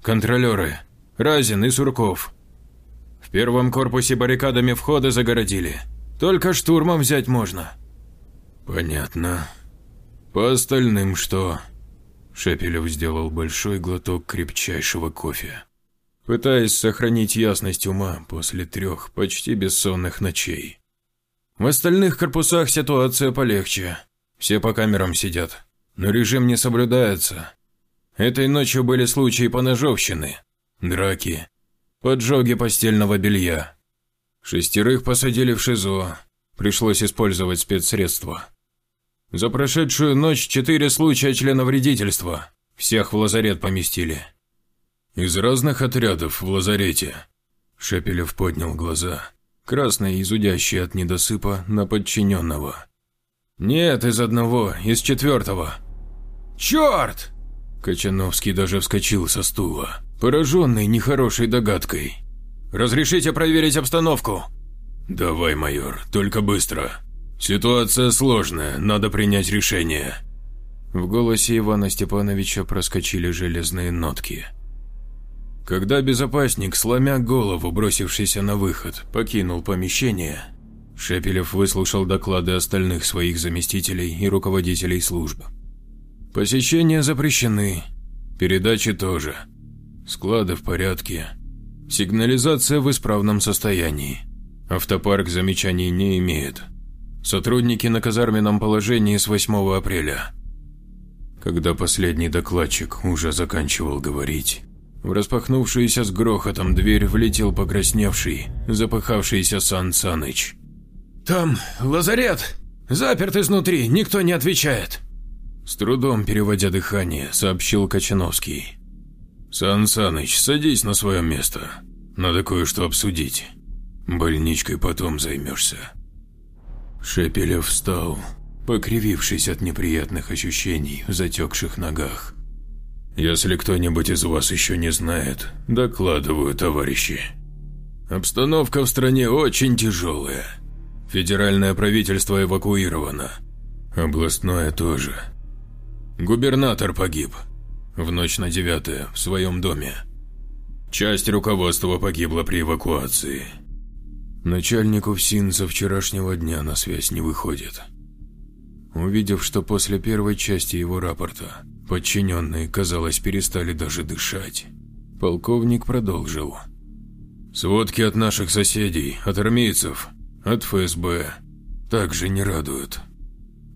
Контролеры. Разин и Сурков. В первом корпусе баррикадами входы загородили. Только штурмом взять можно. Понятно. По остальным что? Шепелев сделал большой глоток крепчайшего кофе, пытаясь сохранить ясность ума после трех почти бессонных ночей. В остальных корпусах ситуация полегче. Все по камерам сидят но режим не соблюдается. Этой ночью были случаи поножовщины, драки, поджоги постельного белья. Шестерых посадили в ШИЗО, пришлось использовать спецсредства. За прошедшую ночь четыре случая членовредительства, всех в лазарет поместили. Из разных отрядов в лазарете. Шепелев поднял глаза, красные и зудящие от недосыпа на подчиненного. «Нет, из одного, из четвертого». «Черт!» Кочановский даже вскочил со стула, пораженный нехорошей догадкой. «Разрешите проверить обстановку?» «Давай, майор, только быстро. Ситуация сложная, надо принять решение». В голосе Ивана Степановича проскочили железные нотки. Когда безопасник, сломя голову, бросившийся на выход, покинул помещение, Шепелев выслушал доклады остальных своих заместителей и руководителей служб. Посещения запрещены, передачи тоже. Склады в порядке. Сигнализация в исправном состоянии. Автопарк замечаний не имеет. Сотрудники на казарменном положении с 8 апреля. Когда последний докладчик уже заканчивал говорить, в распахнувшуюся с грохотом дверь влетел покрасневший, запыхавшийся Сан Саныч. «Там лазарет! Заперт изнутри, никто не отвечает!» С трудом переводя дыхание, сообщил Кочановский. «Сан Саныч, садись на свое место. Надо кое-что обсудить. Больничкой потом займешься». Шепелев встал, покривившись от неприятных ощущений в затекших ногах. «Если кто-нибудь из вас еще не знает, докладываю, товарищи. Обстановка в стране очень тяжелая. Федеральное правительство эвакуировано. Областное тоже. Губернатор погиб. в ночь на девятое, в своем доме. Часть руководства погибла при эвакуации. Начальнику ФСИН со вчерашнего дня на связь не выходит. Увидев, что после первой части его рапорта подчиненные, казалось, перестали даже дышать, полковник продолжил. «Сводки от наших соседей, от армейцев, от ФСБ также не радуют.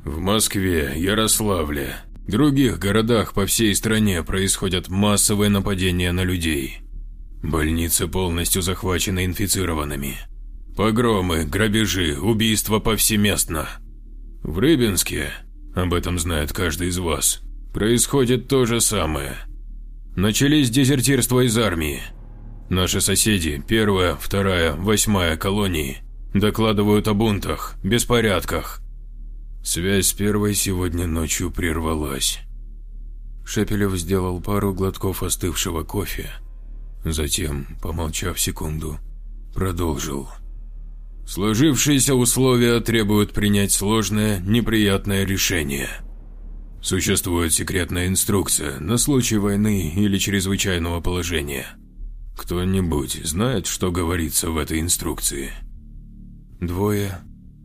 В Москве, Ярославле, других городах по всей стране происходят массовые нападения на людей. Больницы полностью захвачены инфицированными. Погромы, грабежи, убийства повсеместно. В Рыбинске, об этом знает каждый из вас, происходит то же самое. Начались дезертирства из армии. Наши соседи, первая, вторая, восьмая колонии, докладывают о бунтах, беспорядках. Связь с первой сегодня ночью прервалась. Шепелев сделал пару глотков остывшего кофе. Затем, помолчав секунду, продолжил. Сложившиеся условия требуют принять сложное, неприятное решение. Существует секретная инструкция на случай войны или чрезвычайного положения. Кто-нибудь знает, что говорится в этой инструкции? Двое,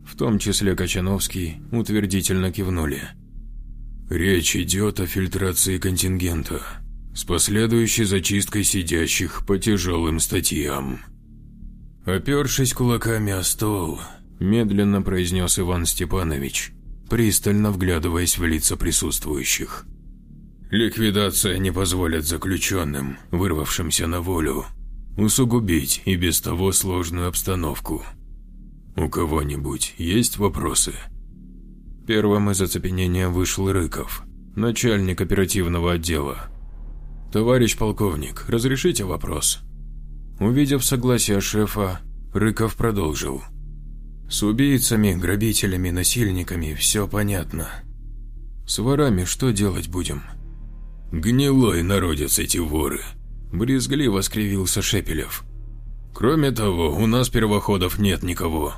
в том числе Качановский, утвердительно кивнули. Речь идет о фильтрации контингента с последующей зачисткой сидящих по тяжелым статьям. Опершись кулаками о стол, медленно произнес Иван Степанович, пристально вглядываясь в лица присутствующих. Ликвидация не позволит заключенным, вырвавшимся на волю, усугубить и без того сложную обстановку. У кого-нибудь есть вопросы? Первым из оцепенения вышел Рыков, начальник оперативного отдела. «Товарищ полковник, разрешите вопрос?» Увидев согласие шефа, Рыков продолжил. С убийцами, грабителями, насильниками все понятно. С ворами что делать будем? Гнилой народец эти воры. Брезгливо скривился Шепелев. Кроме того, у нас первоходов нет никого.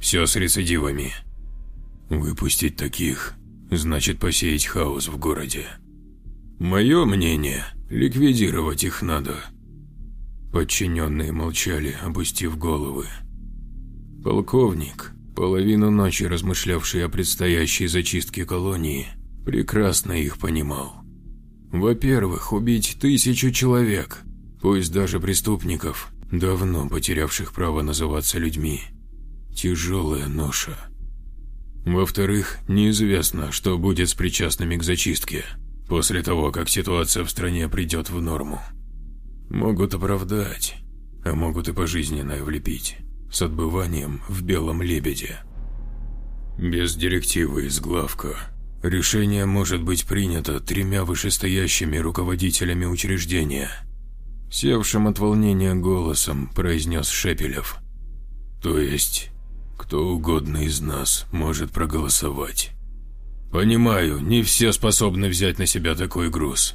Все с рецидивами. Выпустить таких значит посеять хаос в городе. Мое мнение, ликвидировать их надо. Подчиненные молчали, опустив головы. Полковник, половину ночи размышлявший о предстоящей зачистке колонии, прекрасно их понимал. Во-первых, убить тысячу человек, пусть даже преступников, давно потерявших право называться людьми. Тяжелая ноша. Во-вторых, неизвестно, что будет с причастными к зачистке, после того, как ситуация в стране придет в норму. Могут оправдать, а могут и пожизненное влепить, с отбыванием в белом лебеде. Без директивы из главка решение может быть принято тремя вышестоящими руководителями учреждения. Севшим от волнения голосом произнес Шепелев. То есть, кто угодно из нас может проголосовать. Понимаю, не все способны взять на себя такой груз,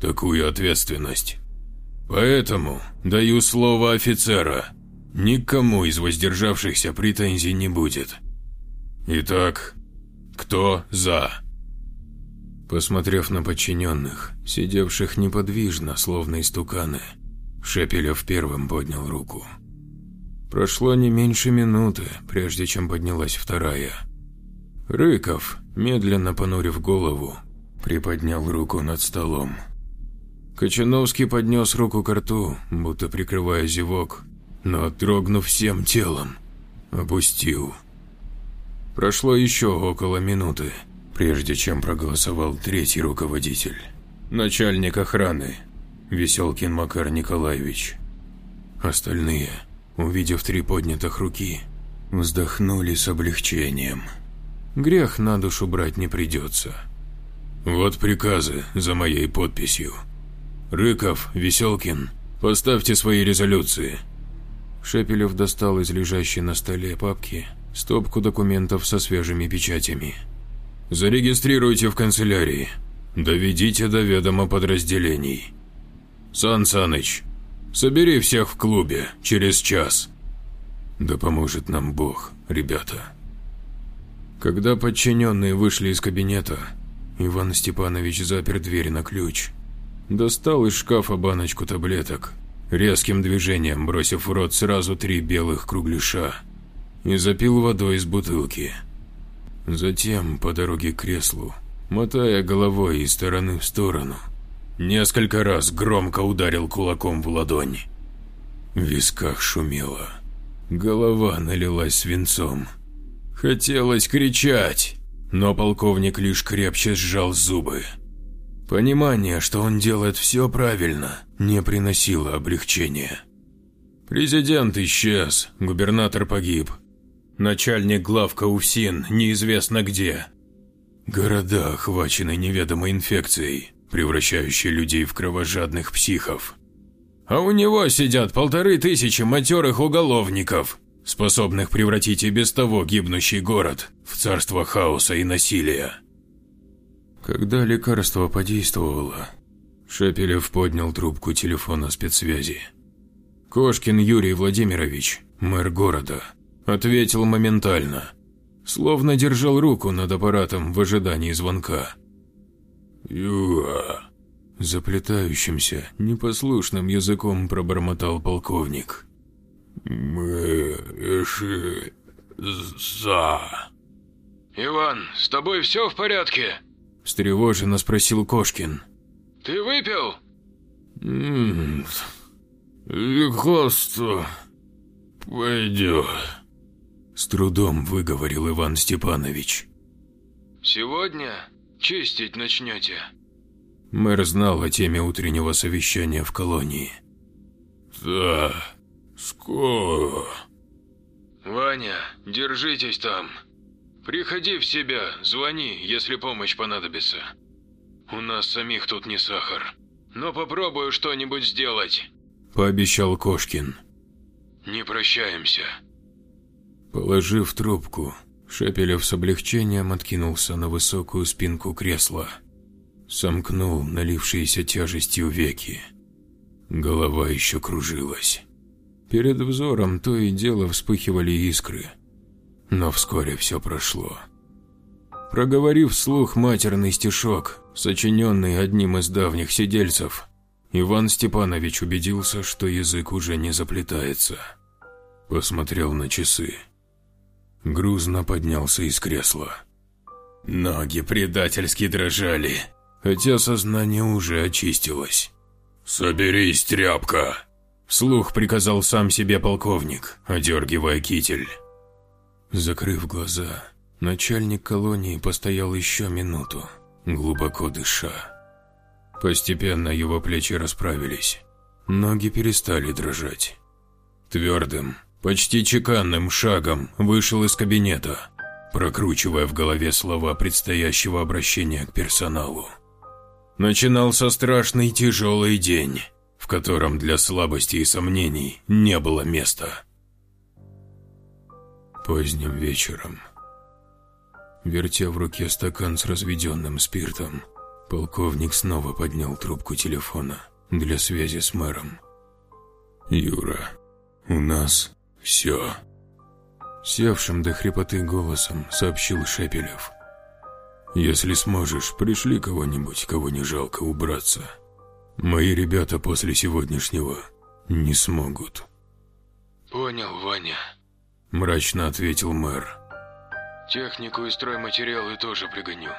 такую ответственность. Поэтому даю слово офицера. Никому из воздержавшихся претензий не будет. Итак, кто за? Посмотрев на подчиненных, сидевших неподвижно, словно истуканы, Шепелев первым поднял руку. Прошло не меньше минуты, прежде чем поднялась вторая. Рыков, медленно понурив голову, приподнял руку над столом. Кочановский поднес руку к рту, будто прикрывая зевок, но, дрогнув всем телом, опустил. Прошло еще около минуты, прежде чем проголосовал третий руководитель, начальник охраны, Веселкин Макар Николаевич. Остальные, увидев три поднятых руки, вздохнули с облегчением. Грех на душу брать не придется. Вот приказы за моей подписью. Рыков, Веселкин, поставьте свои резолюции. Шепелев достал из лежащей на столе папки стопку документов со свежими печатями. Зарегистрируйте в канцелярии. Доведите до ведома подразделений. Сан Саныч, собери всех в клубе через час. Да поможет нам Бог, ребята. Когда подчиненные вышли из кабинета, Иван Степанович запер дверь на ключ Достал из шкафа баночку таблеток, резким движением бросив в рот сразу три белых кругляша и запил водой из бутылки. Затем по дороге к креслу, мотая головой из стороны в сторону, несколько раз громко ударил кулаком в ладонь. В висках шумело. Голова налилась свинцом. Хотелось кричать, но полковник лишь крепче сжал зубы. Понимание, что он делает все правильно, не приносило облегчения. Президент исчез, губернатор погиб. Начальник главка УФСИН неизвестно где. Города охвачены неведомой инфекцией, превращающей людей в кровожадных психов. А у него сидят полторы тысячи матерых уголовников, способных превратить и без того гибнущий город в царство хаоса и насилия. Когда лекарство подействовало, Шепелев поднял трубку телефона спецсвязи. Кошкин Юрий Владимирович, мэр города, ответил моментально, словно держал руку над аппаратом в ожидании звонка. «Юра», заплетающимся, непослушным языком пробормотал полковник. «Мы решили за...» «Иван, с тобой все в порядке?» – встревоженно спросил Кошкин. «Ты выпил?» «Ммм, лекарство пойдет», – с трудом выговорил Иван Степанович. «Сегодня чистить начнете?» Мэр знал о теме утреннего совещания в колонии. «Да, скоро». «Ваня, держитесь там. Приходи в себя, звони, если помощь понадобится. У нас самих тут не сахар. Но попробую что-нибудь сделать», – пообещал Кошкин. «Не прощаемся». Положив трубку, Шепелев с облегчением откинулся на высокую спинку кресла – сомкнул налившиеся тяжестью веки. Голова еще кружилась. Перед взором то и дело вспыхивали искры. Но вскоре все прошло. Проговорив вслух матерный стишок, сочиненный одним из давних сидельцев, Иван Степанович убедился, что язык уже не заплетается. Посмотрел на часы. Грузно поднялся из кресла. Ноги предательски дрожали хотя сознание уже очистилось. «Соберись, тряпка!» Вслух приказал сам себе полковник, одергивая китель. Закрыв глаза, начальник колонии постоял еще минуту, глубоко дыша. Постепенно его плечи расправились, ноги перестали дрожать. Твердым, почти чеканным шагом вышел из кабинета, прокручивая в голове слова предстоящего обращения к персоналу. Начинался страшный тяжелый день, в котором для слабости и сомнений не было места. Поздним вечером, вертя в руке стакан с разведенным спиртом, полковник снова поднял трубку телефона для связи с мэром. «Юра, у нас все», – севшим до хрипоты голосом сообщил Шепелев. Если сможешь, пришли кого-нибудь, кого не жалко убраться. Мои ребята после сегодняшнего не смогут. Понял, Ваня. Мрачно ответил мэр. Технику и стройматериалы тоже пригоню.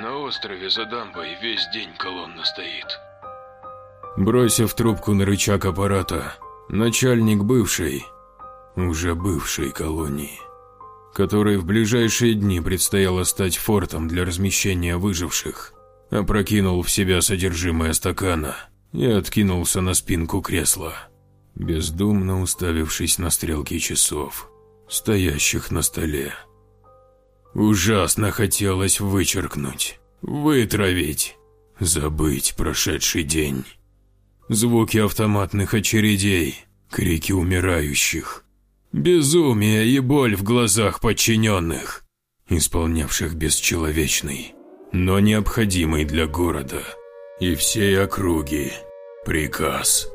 На острове за дамбой весь день колонна стоит. Бросив трубку на рычаг аппарата, начальник бывшей, уже бывшей колонии, которой в ближайшие дни предстояло стать фортом для размещения выживших, опрокинул в себя содержимое стакана и откинулся на спинку кресла, бездумно уставившись на стрелки часов, стоящих на столе. Ужасно хотелось вычеркнуть, вытравить, забыть прошедший день. Звуки автоматных очередей, крики умирающих, Безумие и боль в глазах подчиненных, исполнявших бесчеловечный, но необходимый для города и всей округи приказ.